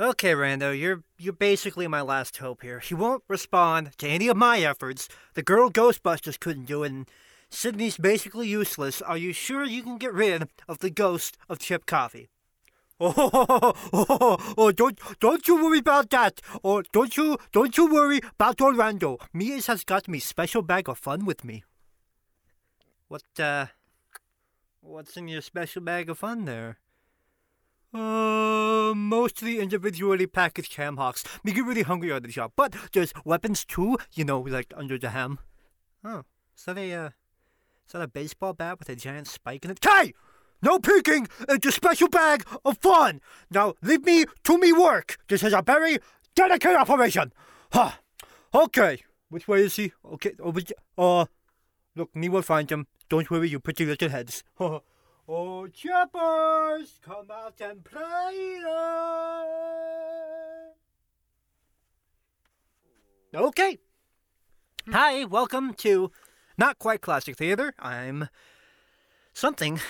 Okay, Rando, you're you're basically my last hope here. He won't respond to any of my efforts. The girl Ghostbusters couldn't do it, and Sydney's basically useless. Are you sure you can get rid of the ghost of Chip Coffee? Oh, oh, oh, oh, don't don't you worry about that. Oh, don't you don't you worry about Orlando. Mia's has got me special bag of fun with me. What uh, what's in your special bag of fun there? Uh, mostly individually packaged ham hocks. Me get really hungry on the job, but there's weapons too. You know, like under the ham. Oh, is that a uh, is that a baseball bat with a giant spike in it? Kai! No peeking! It's a special bag of fun! Now leave me to me work! This is a very delicate operation! Huh. Okay. Which way is he? Okay, over uh look, me will find him. Don't worry, you pretty little heads. oh choppers, come out and play Okay. Hi, welcome to Not Quite Classic Theater. I'm something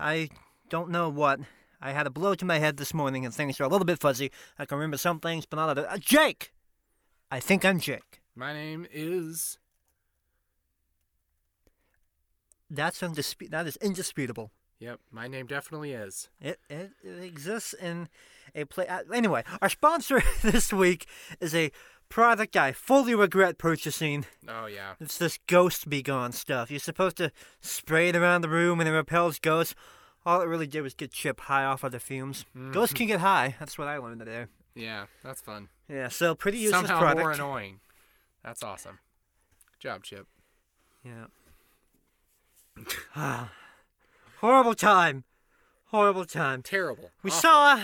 I don't know what. I had a blow to my head this morning and things are a little bit fuzzy. I can remember some things, but not others. Uh, Jake! I think I'm Jake. My name is. That's that is indisputable. Yep, my name definitely is. It, it, it exists in a play. Uh, anyway, our sponsor this week is a product I fully regret purchasing. Oh, yeah. It's this ghost be gone stuff. You're supposed to spray it around the room and it repels ghosts. All it really did was get Chip high off of the fumes. Ghosts can get high. That's what I learned today. Yeah, that's fun. Yeah, so pretty useless Somehow product. more annoying. That's awesome. Good job, Chip. Yeah. Horrible time. Horrible time. Terrible. We Awful. saw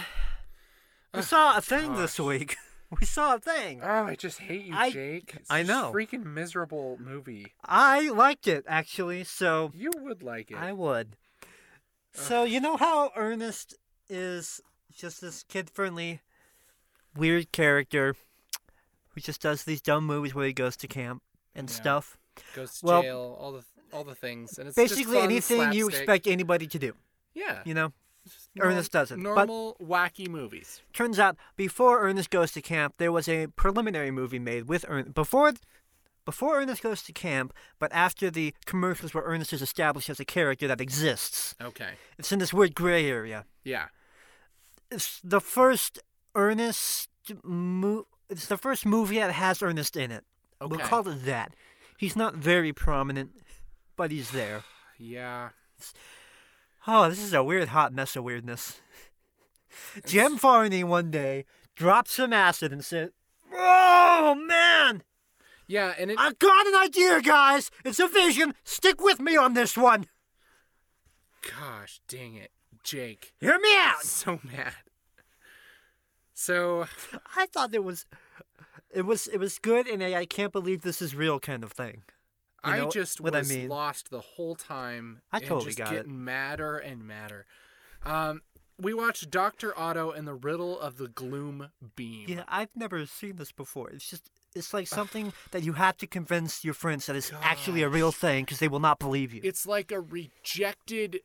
we saw a thing gosh. this week. We saw a thing. Oh, I just hate you, I- Jake. It's I know. freaking miserable movie. I liked it actually, so You would like it. I would. So you know how Ernest is just this kid-friendly, weird character who just does these dumb movies where he goes to camp and Yeah. stuff. Goes to Well- jail, all the all the things, and it's just Basically fun, anything you expect anybody to do. Yeah. You know. Norm- Ernest doesn't, but- Normal wacky movies. Turns out before Ernest Goes to Camp, there was a preliminary movie made with Ernest before before Ernest Goes to Camp, but after the commercials where Ernest is established as a character that exists. Okay. It's in this weird gray area. Yeah. It's the first Ernest movie. it's the first movie that has Ernest in it. We'll call it that. He's not very prominent, but he's there. Yeah. Oh, this is a weird hot mess of weirdness. Jim Varney one day dropped some acid and said, Oh man! Yeah, and it I got an idea, guys! It's a vision! Stick with me on this one! gosh, dang it, Jake. Hear me out! So mad. So, I thought it was it was it was good and I can't believe this is real kind of thing. You I just what I was mean? lost the whole time. I and totally just got it. getting madder and madder. Um, we watched Doctor Otto and the Riddle of the Gloom Beam. Yeah, I've never seen this before. It's just it's like something that you have to convince your friends that it's actually a real thing because they will not believe you. It's like a rejected,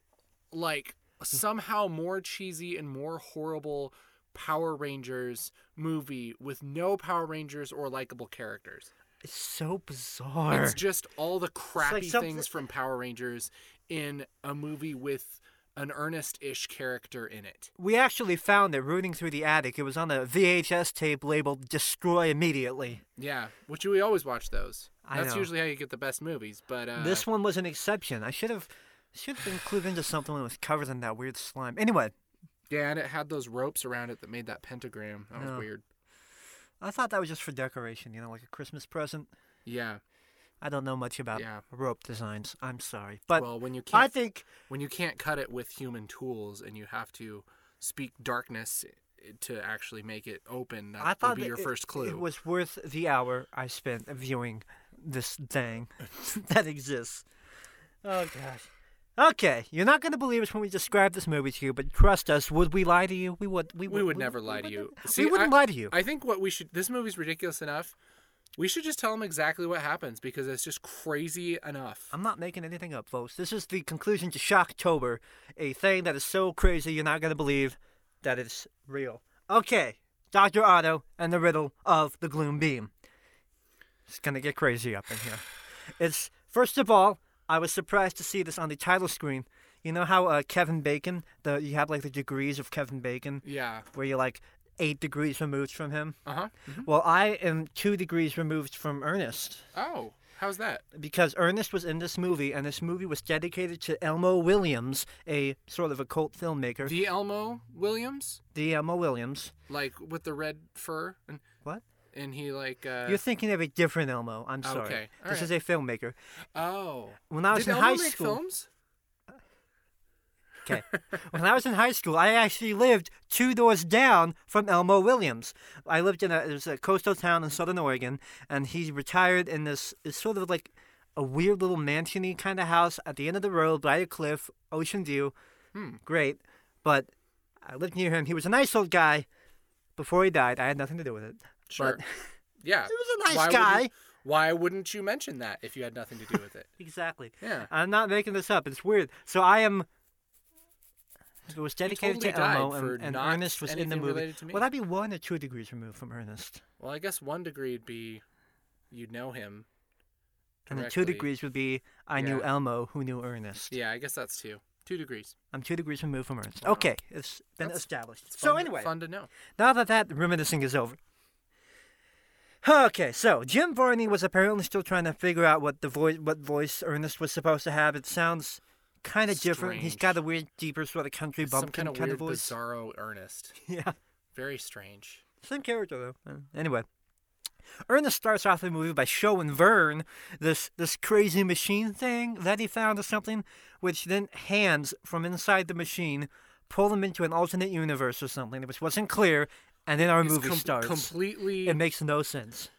like somehow more cheesy and more horrible Power Rangers movie with no Power Rangers or likable characters. It's so bizarre. It's just all the crappy something- things from Power Rangers in a movie with an earnest-ish character in it. We actually found it rooting through the attic. It was on a VHS tape labeled "Destroy Immediately." Yeah, which we always watch those. I That's know. usually how you get the best movies. But uh, this one was an exception. I should have should have been clued into something when it was covered in that weird slime. Anyway, yeah, and it had those ropes around it that made that pentagram. That was Yeah. weird. I thought that was just for decoration. You know, like a Christmas present. Yeah. I don't know much about Yeah. rope designs. I'm sorry, but well, when you can't I think when you can't cut it with human tools and you have to speak darkness to actually make it open, that I thought would be that your it- first clue. It was worth the hour I spent viewing this thing that exists. Oh gosh. Okay, you're not going to believe us when we describe this movie to you, but trust us. Would we lie to you? We would. We, we would never we lie to you. See, we wouldn't I- lie to you. I think what we should this movie's ridiculous enough. We should just tell them exactly what happens because it's just crazy enough. I'm not making anything up, folks. This is the conclusion to Shocktober, a thing that is so crazy you're not going to believe that it's real. Okay, Dr. Otto and the riddle of the gloom beam. It's gonna get crazy up in here. It's first of all, I was surprised to see this on the title screen. You know how uh, Kevin Bacon, the you have like the degrees of Kevin Bacon, Yeah. where you're like eight degrees removed from him. Uh huh. Well, I am two degrees removed from Ernest Oh, how's that? because Ernest was in this movie, and this movie was dedicated to Elmo Williams, a sort of a cult filmmaker. The Elmo Williams, The Elmo Williams. like with the red fur, and What? And he like. Uh, You're thinking of a different Elmo. I'm sorry. Okay, all This right. is a filmmaker. oh. When I was Did in Elmo high make school, films? okay. when I was in high school, I actually lived two doors down from Elmo Williams. I lived in a it was a coastal town in Southern Oregon, and he retired in this sort of like a weird little mansiony kind of house at the end of the road by a cliff, ocean view. Hmm. Great, but I lived near him. He was a nice old guy. Before he died, I had nothing to do with it. Sure. But Yeah. he was a nice Why guy. wouldn't- Why wouldn't you mention that if you had nothing to do with it? Exactly. Yeah. I'm not making this up. It's weird. So I am. It was dedicated totally to Elmo, and, and Ernest was in the movie. related to me. Would I be one or two degrees removed from Ernest? Well, I guess one degree would be you'd know him. And then two degrees would be I knew Elmo, who knew Ernest. Yeah, I guess that's two. Two degrees. I'm two degrees removed from Ernest. Wow. Okay, it's been That's- established. It's so fun- anyway, fun to know. now that that reminiscing is over. Okay, so Jim Varney was apparently still trying to figure out what the voice, what voice Ernest was supposed to have. It sounds kind of different. He's got a weird, deeper sort of country bumpkin kind of kind weird, of voice. bizarro Ernest. Yeah. Very strange. Same character though. Uh, Anyway, Ernest starts off the movie by showing Vern this this crazy machine thing that he found or something, which then hands from inside the machine pull him into an alternate universe or something, which wasn't clear. And then our movie com- starts. completely. It makes no sense.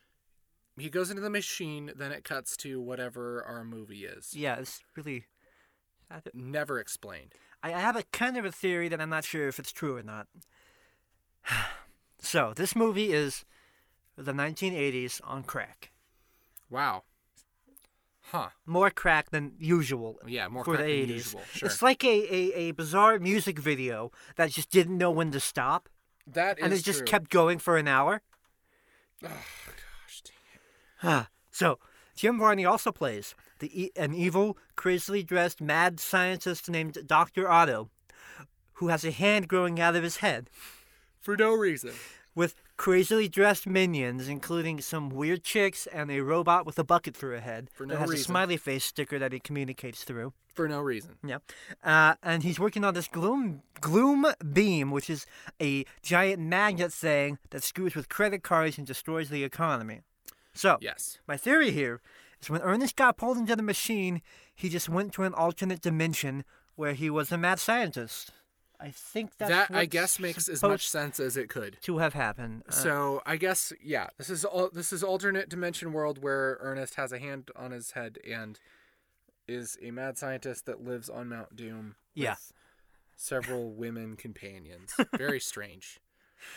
he goes into the machine, then it cuts to whatever our movie is. Yeah, it's really. Never explained. I I have a kind of a theory that I'm not sure if it's true or not. So this movie is the 1980s on crack. Wow. Huh. more crack than usual Yeah, more for crack the than 80s. usual. Sure. It's like a, a, a bizarre music video that just didn't know when to stop, that is and it just true. kept going for an hour. Oh, gosh, dang it. So Jim Varney also plays the e- an evil, crazily dressed mad scientist named Doctor Otto, who has a hand growing out of his head, For no reason. with crazily dressed minions, including some weird chicks and a robot with a bucket for a head For that no has a smiley face sticker that he communicates through. For no reason. Yeah, uh, and he's working on this gloom gloom beam, which is a giant magnet thing that screws with credit cards and destroys the economy. So, Yes. my theory here is when Ernest got pulled into the machine, he just went to an alternate dimension where he was a mad scientist. I think that's that I guess makes as much sense as it could. to have happened. Uh, So I guess yeah, this is all this is alternate dimension world where Ernest has a hand on his head and is a mad scientist that lives on Mount Doom. Yeah. Several women companions. Very strange.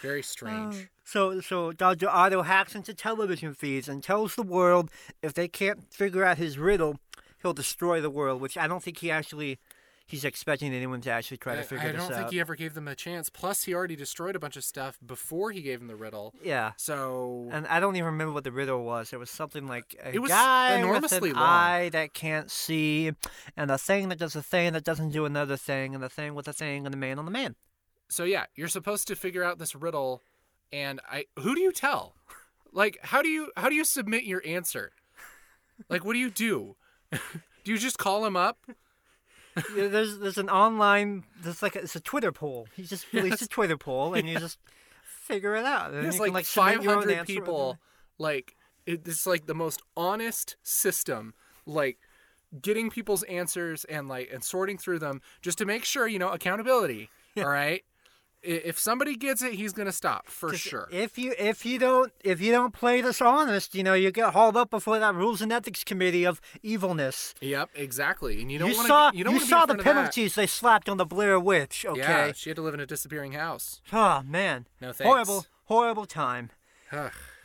Very strange. So, so Dr. Otto hacks into television feeds and tells the world if they can't figure out his riddle, he'll destroy the world. Which I don't think he actually, he's expecting anyone to actually try to figure I this out. I don't think he ever gave them a chance. Plus, he already destroyed a bunch of stuff before he gave them the riddle. Yeah, So and I don't even remember what the riddle was. It was something like a It was guy enormously with an long. eye that can't see, and a thing that does a thing that doesn't do another thing, and a thing with a thing, and a man on the man. so yeah, you're supposed to figure out this riddle, and I who do you tell? Like, how do you how do you submit your answer? Like, what do you do? do you just call him up? Yeah, there's there's an online there's like a, it's a Twitter poll. He just released a Twitter poll, and you just figure it out. And There's like, can, like submit your own 500 people. Like, it's like the most honest system. Like, getting people's answers and like and sorting through them just to make sure you know accountability. All right. If somebody gets it, he's gonna stop for Just sure. If you if you don't if you don't play this honest, you know you get hauled up before that rules and ethics committee of evilness. Yep, exactly. And you don't you want saw. You don't wanna saw the front of that. penalties they slapped on the Blair Witch. Yeah, Okay. she had to live in a disappearing house. Oh man. No thanks. Horrible horrible time.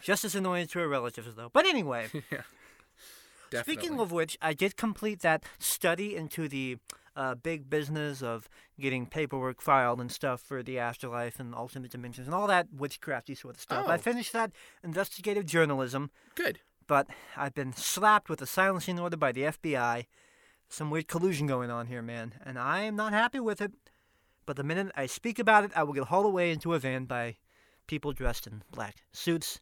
Just as annoying to her relatives though. But anyway. definitely. Speaking of which, I did complete that study into the uh, big business of getting paperwork filed and stuff for the afterlife and alternate dimensions and all that witchcrafty sort of stuff. I Oh. finished that investigative journalism, Good. but I've been slapped with a silencing order by the FBI. Some weird collusion going on here, man, and I am not happy with it. But the minute I speak about it, I will get hauled away into a van by people dressed in black suits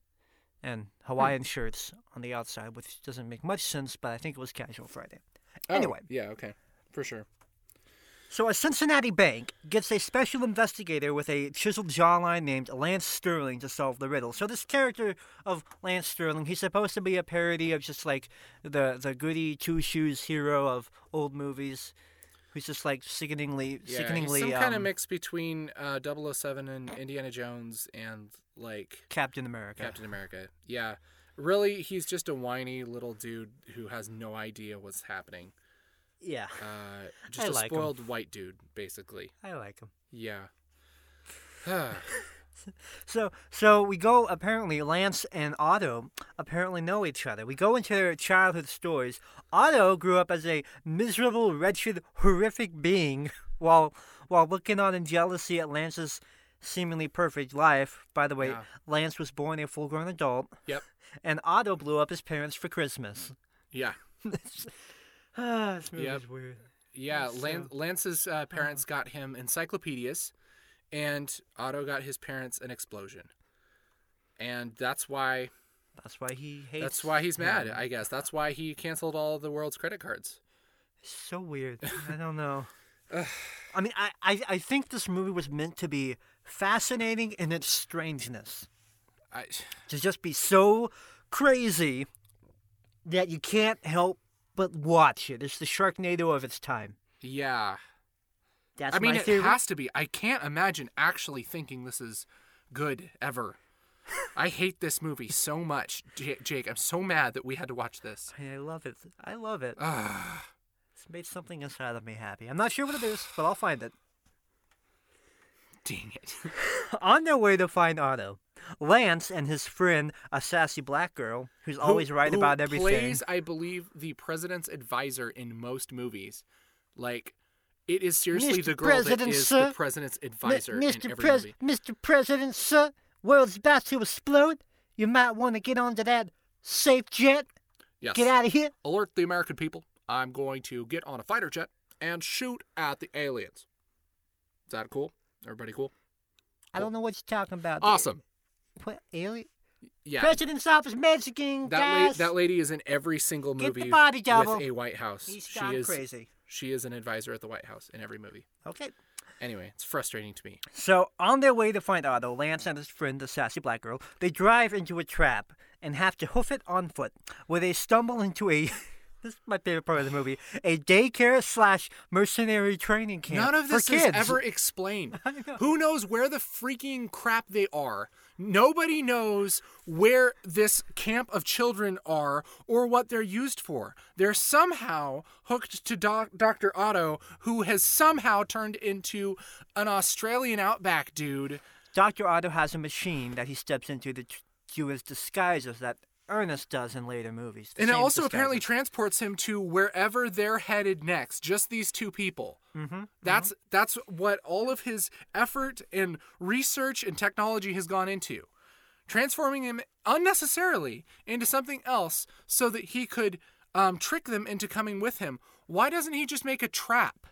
and Hawaiian shirts on the outside, which doesn't make much sense, but I think it was casual Friday. Oh, Anyway. Yeah. Okay. For sure. So, a Cincinnati bank gets a special investigator with a chiseled jawline named Lance Sterling to solve the riddle. So, this character of Lance Sterling, he's supposed to be a parody of just like the the goody two shoes hero of old movies, who's just like sickeningly, Yeah. sickeningly he's some kind of um, mix between uh, 007 and Indiana Jones and like Captain America. Captain America. Yeah. Really, he's just a whiny little dude who has no idea what's happening. Yeah, Uh, just I a like him. spoiled white dude, basically. I like him. Yeah. So, so we go. Apparently, Lance and Otto apparently know each other. We go into their childhood stories. Otto grew up as a miserable, wretched, horrific being, while while looking on in jealousy at Lance's seemingly perfect life. By the way, Yeah. Lance was born a full-grown adult, yep. and Otto blew up his parents for Christmas. Yeah. Ah, this movie Yep. is weird. Yeah, Lan- Lance's uh, parents got him encyclopedias, and Otto got his parents an explosion. And that's why That's why he hates. that's why he's mad. I guess that's why he canceled all the world's credit cards. so weird. I don't know. I mean, I, I, I think this movie was meant to be fascinating in its strangeness. I To just be so crazy that you can't help but watch it. It's the Sharknado of its time. yeah. That's I mean, it has to be. I can't imagine actually thinking this is good ever. I hate this movie so much, J- Jake. I'm so mad that we had to watch this. I love it. I love it. It's made something inside of me happy. I'm not sure what it is, but I'll find it. dang it. On their way to find Otto, Lance and his friend, a sassy black girl who's always Who- right who about everything. Plays, I believe, the president's advisor in most movies. Like, it is seriously Mr. the girl President, that is sir. the president's advisor in Mr. every Pres- movie. Mr. President, sir, world's about to explode. You might want to get onto that safe jet. Yes. Get out of here. Alert the American people. I'm going to get on a fighter jet and shoot at the aliens. Is that cool? Everybody cool? I don't oh. know what you're talking about. Awesome. What, alien? Yeah. President's office Mexican, That, la- guys. that lady is in every single Get the movie body with a White House. He's she gone is crazy. she is an advisor at the White House in every movie. Okay. Anyway, it's frustrating to me. So, on their way to find Otto, Lance and his friend, the sassy black girl, they drive into a trap and have to hoof it on foot, where they stumble into a. this is my favorite part of the movie a daycare slash mercenary training camp. None of for this is kids. ever explained. Know. Who knows where the freaking crap they are? Nobody knows where this camp of children are or what they're used for. They're somehow hooked to doc- Dr. Otto, who has somehow turned into an Australian outback dude. Dr. Otto has a machine that he steps into to do his disguises that Ernest does in later movies. And it also apparently transports him to wherever they're headed next. Just these two people. Mm-hmm. That's that's what all of his effort and research and technology has gone into. Transforming him unnecessarily into something else so that he could um, trick them into coming with him. Why doesn't he just make a trap?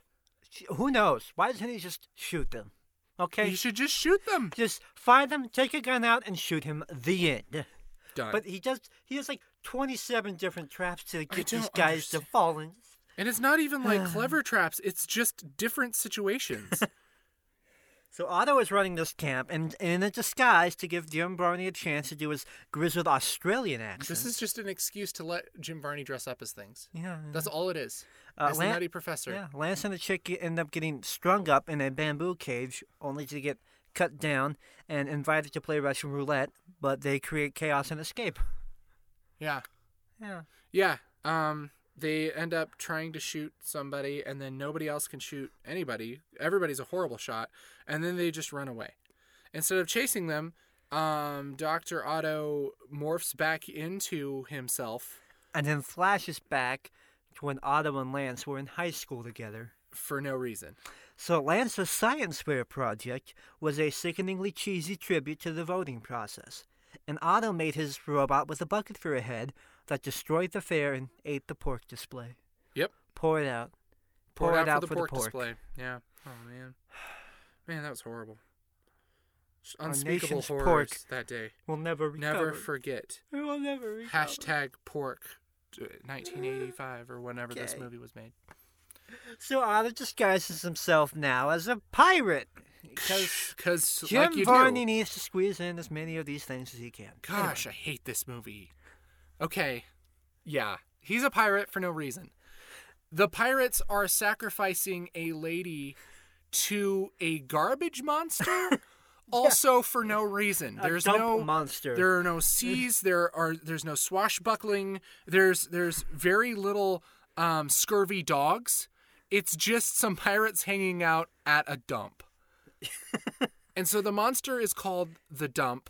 Who knows? Why doesn't he just shoot them? Okay? He should just shoot them. just find them, take a gun out, and shoot him. The end. Done. But he does. He has like twenty-seven different traps to get these guys to fall in. and it's not even like clever traps. It's just different situations. So Otto is running this camp and in a disguise to give Jim Varney a chance to do his grizzled Australian accent. this is just an excuse to let Jim Varney dress up as things. yeah. That's all it is. Uh, As the Nutty Professor. Yeah, Lance and the chick end up getting strung up in a bamboo cage, only to get cut down and invited to play Russian roulette. But they create chaos and escape. Yeah. Yeah. Yeah. Um, they end up trying to shoot somebody, and then nobody else can shoot anybody. Everybody's a horrible shot, and then they just run away. Instead of chasing them, um, Doctor Otto morphs back into himself. And then flashes back to when Otto and Lance were in high school together. for no reason. So Lance's science fair project was a sickeningly cheesy tribute to the voting process. And Otto made his robot with a bucket for a head that destroyed the fair and ate the pork display. Yep. Pour it out. Pour, Pour it out for the for pork the pork. display. Yeah. Oh man. Man, that was horrible. Just Unspeakable horrors pork that day. We'll never recover. Never forget. We will never recover. Hashtag pork. uh, 1985 or whenever this movie was made. So Otto disguises himself now as a pirate. Because Jim like you Varney do. needs to squeeze in as many of these things as he can. Gosh, I hate this movie. Okay. Yeah. He's a pirate for no reason. The pirates are sacrificing a lady to a garbage monster also for no reason. There's no monster. there are no seas, there are there's no swashbuckling, there's there's very little um, scurvy dogs. It's just some pirates hanging out at a dump. and so the monster is called the dump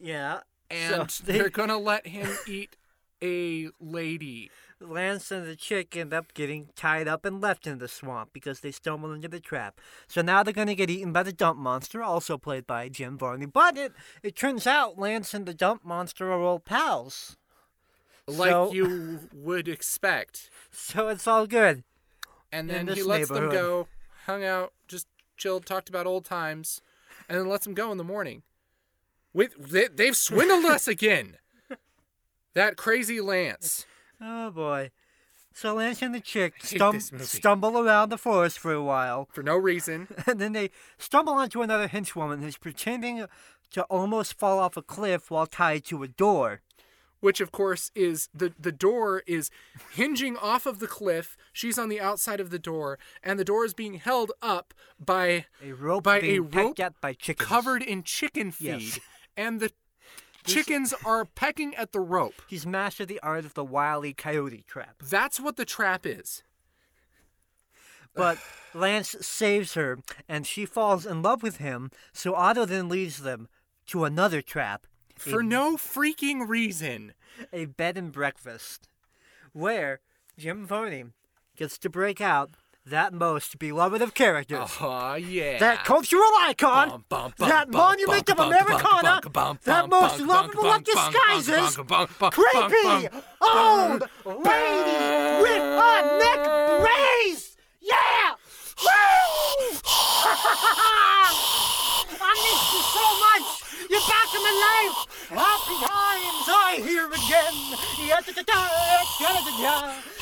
yeah. and so they, they're gonna let him eat a lady. Lance and the chick end up getting tied up and left in the swamp because they stumble into the trap. So now they're going to get eaten by the dump monster, also played by Jim Varney. But it, it turns out Lance and the dump monster are old pals. Like So- you would expect. So it's all good. And then he lets them go, hung out, just chilled, talked about old times, and then lets them go in the morning. With they, they've swindled us again. That crazy Lance. Oh boy. So Lance and the chick stum- stumble around the forest for a while, For no reason. and then they stumble onto another henchwoman who's pretending to almost fall off a cliff while tied to a door. which of course is the the door is hinging off of the cliff. She's on the outside of the door, and the door is being held up by A rope By a rope by chickens. covered in chicken feed, Yes. and the chickens are pecking at the rope. He's mastered the art of the wily coyote trap. That's what the trap is. But Lance saves her, and she falls in love with him, so Otto then leads them to another trap, For no freaking reason. a bed and breakfast, where Jim Varney gets to break out that most beloved of characters. Oh yeah. That cultural icon, Bum, bum, bum, that monument of Americana, that most lovable of disguises, creepy old lady with a neck brace. Yeah! Woo! I missed you so much. You're back in my life. Happy times are here again.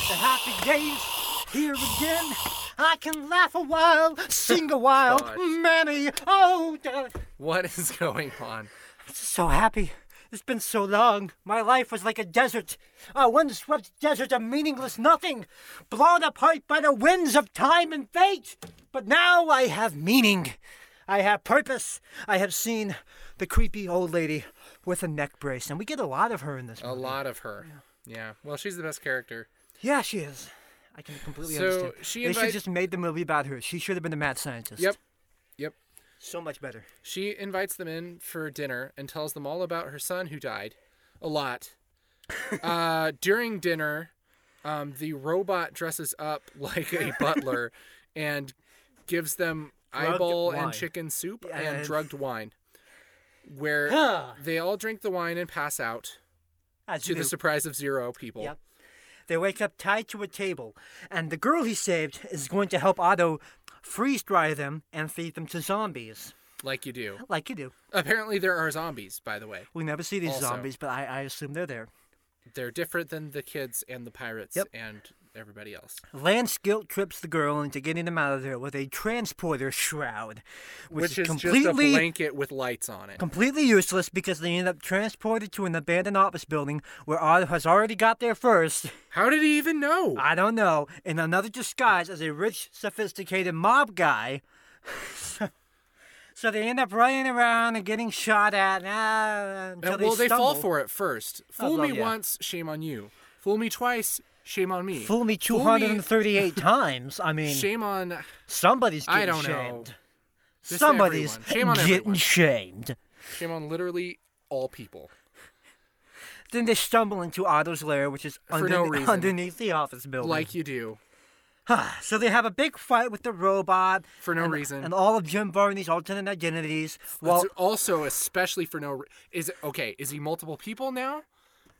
The happy days here again. I can laugh a while, sing a while, Gosh. many. Oh, da- What is going on? I'm so happy. It's been so long. My life was like a desert, a windswept desert of meaningless nothing, blown apart by the winds of time and fate. But now I have meaning. I have purpose. I have seen the creepy old lady with a neck brace, and we get a lot of her in this A movie. lot of her. Yeah. Well, she's the best character. Yeah, she is. I can completely So, understand. she they should just made the movie about her. She should have been the mad scientist. Yep. Yep. So much better. She invites them in for dinner and tells them all about her son who died. A lot. uh, during dinner, um, the robot dresses up like a butler and gives them Drugged eyeball wine. and chicken soup Yeah, and and- drugged wine. Where Huh. they all drink the wine and pass out As to the do. surprise of zero people. Yep. They wake up tied to a table, and the girl he saved is going to help Otto freeze dry them and feed them to zombies, Like you do. like you do. Apparently, there are zombies, by the way. We never see these Also. zombies, but I, I assume they're there. They're different than the kids and the pirates Yep. and everybody else. Lance guilt trips the girl into getting them out of there with a transporter shroud, which, Which, is completely just a blanket with lights on it. completely useless because they end up transported to an abandoned office building where Otto has already got there first. How did he even know? I don't know, in another disguise as a rich, sophisticated mob guy. so they end up running around and getting shot at. Ah, until Uh, well, they, fall for it first. Fool well, me yeah. once, shame on you. Fool me twice, shame on me. Fool me Fool me- 238 times. I mean, Shame on. somebody's getting I don't know. shamed. Just Somebody's. Shame on getting everyone. shamed. Shame on literally all people. Then they stumble into Otto's lair, which is under- no underneath the office building. Like you do. so they have a big fight with the robot For no and, reason. and all of Jim Varney's alternate identities. Well, also, especially for no, re- is it okay? Is he multiple people now?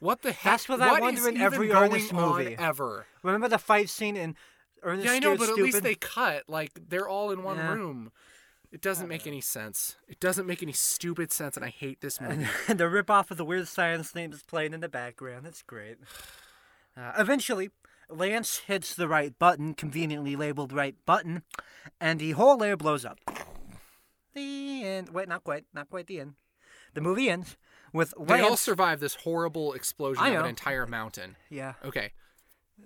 What the heck? That's what I What wonder is in every Ernest movie. ever. remember the fight scene in Ernest Yeah, I know, but at least they cut. Like they're all in one Yeah. room. It doesn't make any sense. It doesn't make any stupid sense, and I hate this movie. and the ripoff of the Weird Science theme is playing in the background. That's great. Uh, eventually, Lance hits the right button, conveniently labeled right button, and the whole layer blows up. The end. Wait, not quite. Not quite the end. The movie ends with they all Lance. survive this horrible explosion of an entire mountain. yeah. Okay.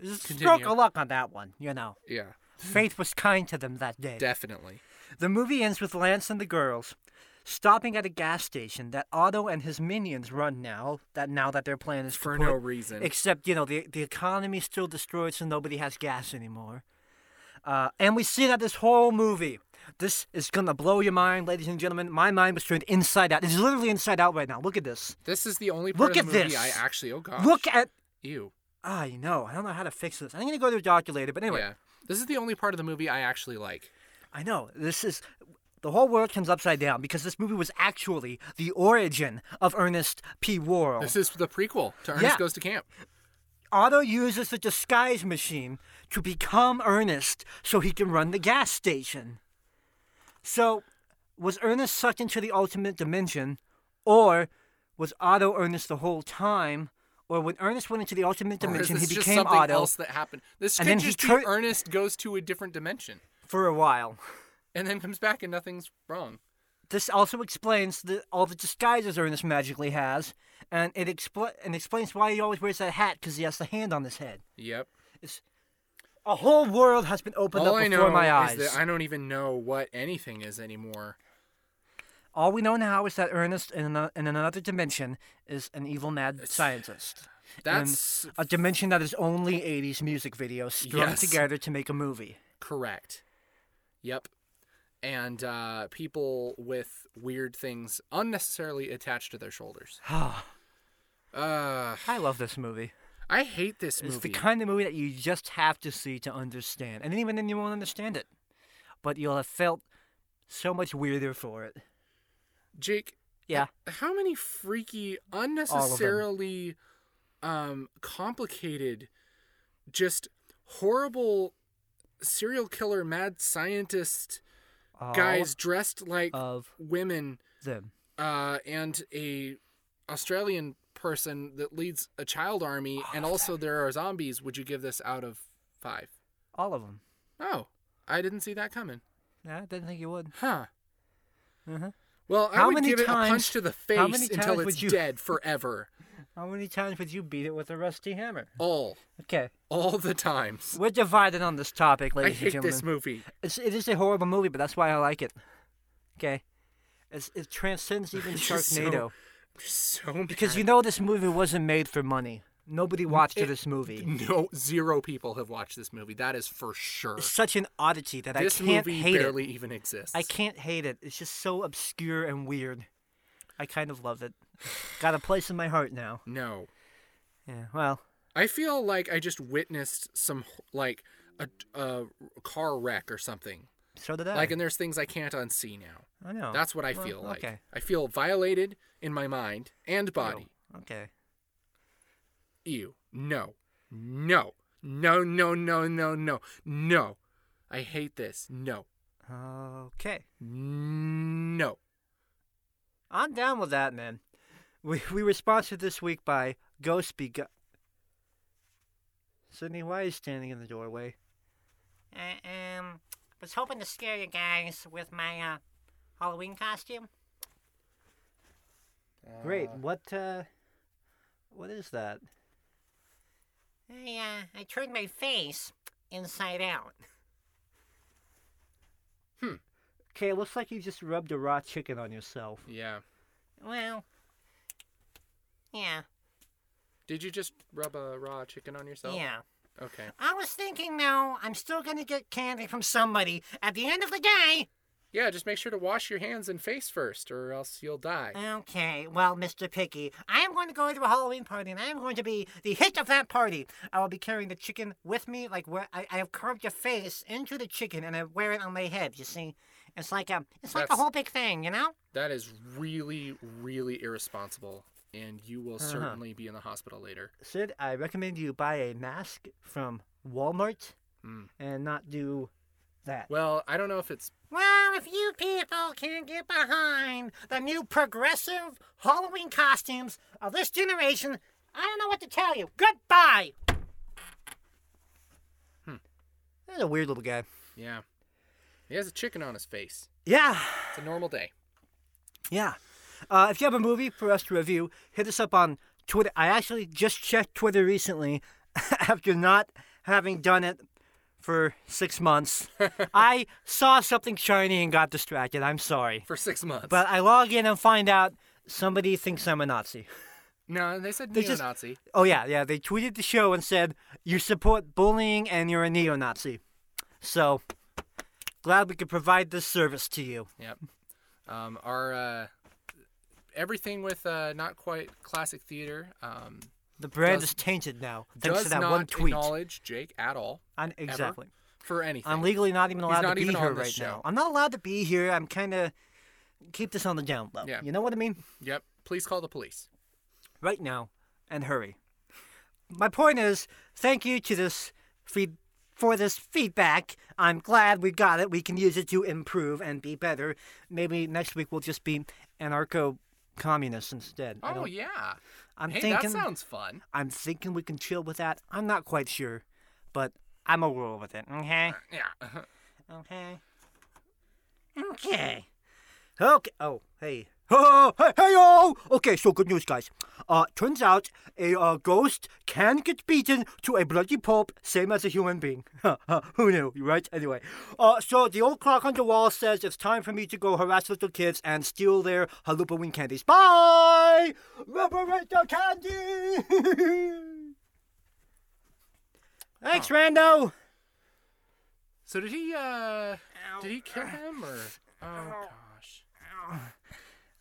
Just Continue. stroke of luck on that one, you know. Yeah. Faith was kind to them that day. Definitely. The movie ends with Lance and the girls stopping at a gas station that Otto and his minions run now. That now that their plan is For put- no reason. Except you know the the economy's still destroyed, so nobody has gas anymore. Uh, and we see that this whole movie, this is gonna blow your mind, ladies and gentlemen. My mind was turned inside out. It's literally inside out right now. Look at this. This is the only part Look of the at movie this. I actually. Oh gosh. Look at. Ew. I know. I don't know how to fix this. I'm gonna go to a doctor later. But anyway, Yeah. This is the only part of the movie I actually like. I know this is the whole world comes upside down because this movie was actually the origin of Ernest P. Worrell. This is the prequel to Ernest Yeah. Goes to Camp. Otto uses the disguise machine to become Ernest so he can run the gas station. So, was Ernest sucked into the ultimate dimension, or was Otto Ernest the whole time? Or when Ernest went into the ultimate dimension, he just became something Otto else that happened. This And could then he tur- be Ernest goes to a different dimension for a while. and then comes back and nothing's wrong. This also explains the, all the disguises Ernest magically has, and it expl- and explains why he always wears that hat because he has the hand on his head. Yep. A whole world has been opened All up before know my eyes. is that I don't even know what anything is anymore. All we know now is that Ernest in another, in another dimension is an evil mad scientist. That's in a dimension that is only 80s music videos strung Yes. together to make a movie. correct. Yep. And uh, people with weird things unnecessarily attached to their shoulders. Uh, I love this movie. I hate this movie. It's the kind of movie that you just have to see to understand. And even then, you won't understand it. But you'll have felt so much weirder for it. Jake, Yeah. how many freaky, unnecessarily um, complicated, just horrible serial killer, mad scientist All guys dressed like of women them. uh, and a Australian person that leads a child army, Oh, and also there are zombies. Would you give this out of five? All of them. Oh, I didn't see that coming. Yeah, I didn't think you would. Huh. Uh-huh. Well, I How would many give it a punch times- to the face until it's you- dead forever. How many times would you beat it with a rusty hammer? All, Okay. all the times. We're divided on this topic, I ladies and hate gentlemen. this movie. It's, it is a horrible movie, but that's why I like it. Okay? It's, it transcends even just so- Sharknado. So mad. Because you know this movie wasn't made for money. Nobody watched it- this movie. no zero people have watched this movie. That is for sure. It's such an oddity that This I can't movie hate barely it. even exists. I can't hate it. It's just so obscure and weird. I kind of love it. Got a place in my heart now. No. Yeah, well, I feel like I just witnessed some like a, a car wreck or something. So did I. Like, and there's things I can't unsee now. I know. That's what I Well, feel like. Okay. I feel violated in my mind and body. Ew. Okay. Ew. No. No. No, no, no, no, no. No. I hate this. No. Okay. No. I'm down with that, man. We we were sponsored this week by Ghost Be Go- Sydney, why are you standing in the doorway? I um was hoping to scare you guys with my uh Halloween costume. Great. What uh what is that? I uh I turned my face inside out. Hmm. Okay, it looks like you just rubbed a raw chicken on yourself. Yeah. Well, yeah, Did you just rub a raw chicken on yourself? yeah. Okay. I was thinking, though, I'm still gonna get candy from somebody at the end of the day. Yeah, just make sure to wash your hands and face first, or else you'll die. Okay, well, Mr. Picky, I am going to go to a Halloween party, and I am going to be the hit of that party. I will be carrying the chicken with me, like where I, I have carved your face into the chicken, and I wear it on my head. You see, it's like a it's like a whole big thing, you know. That is really, really irresponsible, and you will Uh-huh. certainly be in the hospital later. Sid, I recommend you buy a mask from Walmart Mm. and not do that. Well, I don't know if it's Well, if you people can't get behind the new progressive Halloween costumes of this generation, I don't know what to tell you. Goodbye. Hmm. That's a weird little guy. yeah. He has a chicken on his face. Yeah, It's a normal day. yeah. Uh, if you have a movie for us to review, hit us up on Twitter. I actually just checked Twitter recently after not having done it for six months. I saw something shiny and got distracted. I'm sorry. For six months. But I log in and find out somebody thinks I'm a Nazi. no, they said just- neo-Nazi. Oh yeah, yeah. They tweeted the show and said you support bullying and you're a neo-Nazi. So glad we could provide this service to you. Yep. Um, our uh, everything with uh, not quite classic theater um, The brand Does- is tainted now thanks does to that not one tweet. acknowledge Jake at all I'm- exactly. for anything. I'm legally not even allowed not to be here right show. now. I'm not allowed to be here. I'm kind of keep this on the down low. Yeah. You know what I mean? Yep. Please call the police. Right now, and hurry. My point is, thank you to this feed for this feedback. I'm glad we got it. We can use it to improve and be better. Maybe next week we'll just be anarcho communists instead. I Oh yeah. I'm hey, thinking that sounds fun. I'm thinking we can chill with that. I'm not quite sure, but I'm a roll with it. Okay. Uh, yeah. Okay. Okay. Okay. Oh, hey. Oh, hey, hey, yo! Okay, so good news, guys. Uh, turns out a uh, ghost can get beaten to a bloody pulp, same as a human being. Who knew, right? Anyway, uh, so the old clock on the wall says it's time for me to go harass little kids and steal their Halloween candies. Bye! Liberate the candy! Thanks, Rando! So did he? uh Did he kill him or? Oh gosh.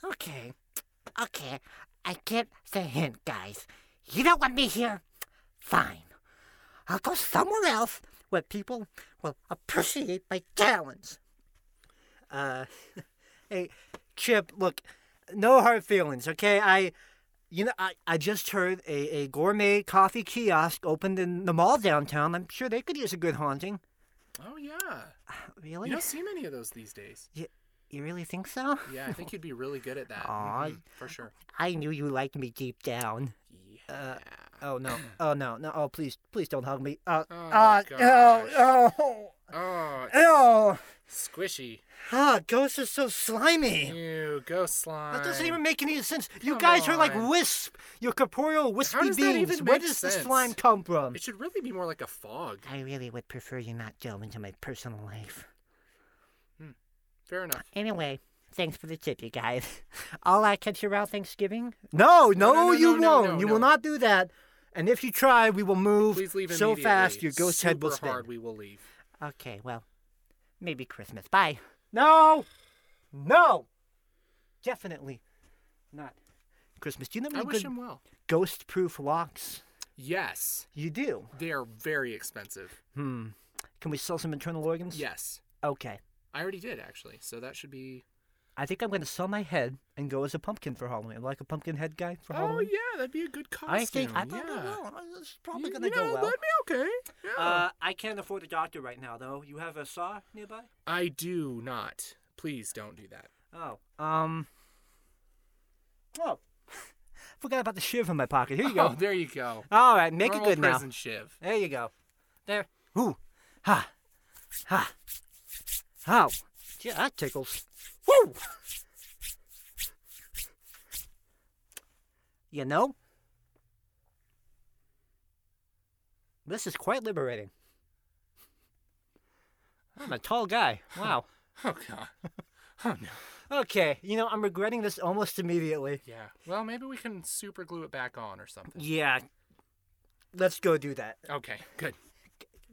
Okay. Okay. I get the hint, guys. You don't want me here? Fine. I'll go somewhere else where people will appreciate my talents. Uh, hey, Chip, look, no hard feelings, okay? I, you know, I, I just heard a, a gourmet coffee kiosk opened in the mall downtown. I'm sure they could use a good haunting. Oh yeah. Really? You don't see many of those these days. You really think so? Yeah, I think you'd be really good at that. Aw. Mhm, for sure. I knew you liked me deep down. Yeah. Oh no! Oh no! No! Oh please! Please don't hug me! Uh, Oh, uh, gosh. oh, oh, oh, oh! squishy. Ah, ghosts are so slimy. Ew, ghost slime. That doesn't even make any sense. You Come guys are like wisp. You're corporeal wispy How does that beings. even Where does this sense? slime come from? It should really be more like a fog. I really would prefer you not delve into my personal life. Fair enough. Anyway, thanks for the tip, you guys. All I'll uh, catch you around Thanksgiving. No, no, no, no, you no, no, won't. no, you no. will not do that. And if you try, we will move Please leave so fast your ghost Super head will spin. hard. We will leave. Okay, well, maybe Christmas. Bye. No, no, definitely not. Christmas. Do you know I any wish good him well. ghost-proof locks? Yes, You do. they are very expensive. Hmm. Can we sell some internal organs? Yes, Okay. I already did actually. So that should be. I think I'm going to sell my head and go as a pumpkin for Halloween. Like a pumpkin head guy for Oh Halloween. Oh yeah, that'd be a good costume. I think I think yeah. it will. It's probably You- going to you go know, well. That'd be okay. Yeah. Uh, I can't afford a doctor right now, though. You have a saw nearby? I do not. Please don't do that. Oh, um, oh, forgot about the shiv in my pocket. Here you Oh, go. there you go. All right, make Normal it good now. prison shiv. There you go. There. Ooh, ha, ha. Ow. Yeah, that tickles. Woo. You know, this is quite liberating. I'm a tall guy. Wow. Oh god. Oh no. Okay, you know, I'm regretting this almost immediately. Yeah. Well, maybe we can super glue it back on or something. Yeah. Let's go do that. Okay. Good.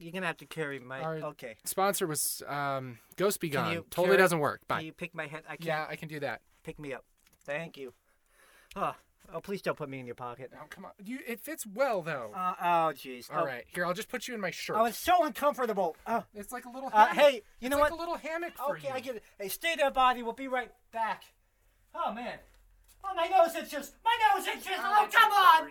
You're gonna have to carry my. Our- Okay. Sponsor was um, Ghost Be Can Gone. you Totally carry- doesn't work. Bye. Can you pick my head? I can't Yeah, I can do that. pick me up. Thank you. Oh, oh, please don't put me in your pocket. Oh, come on. You, it fits well though. Uh, oh, jeez. All oh, right, here I'll just put you in my shirt. Oh, it's so uncomfortable. Oh, it's like a little. uh, Hammock. hey, you It's know like what? a little hammock for Okay, you. I get it. Hey, stay there, body. We'll be right back. Oh man. Oh, my nose itches. My nose itches. Oh, God.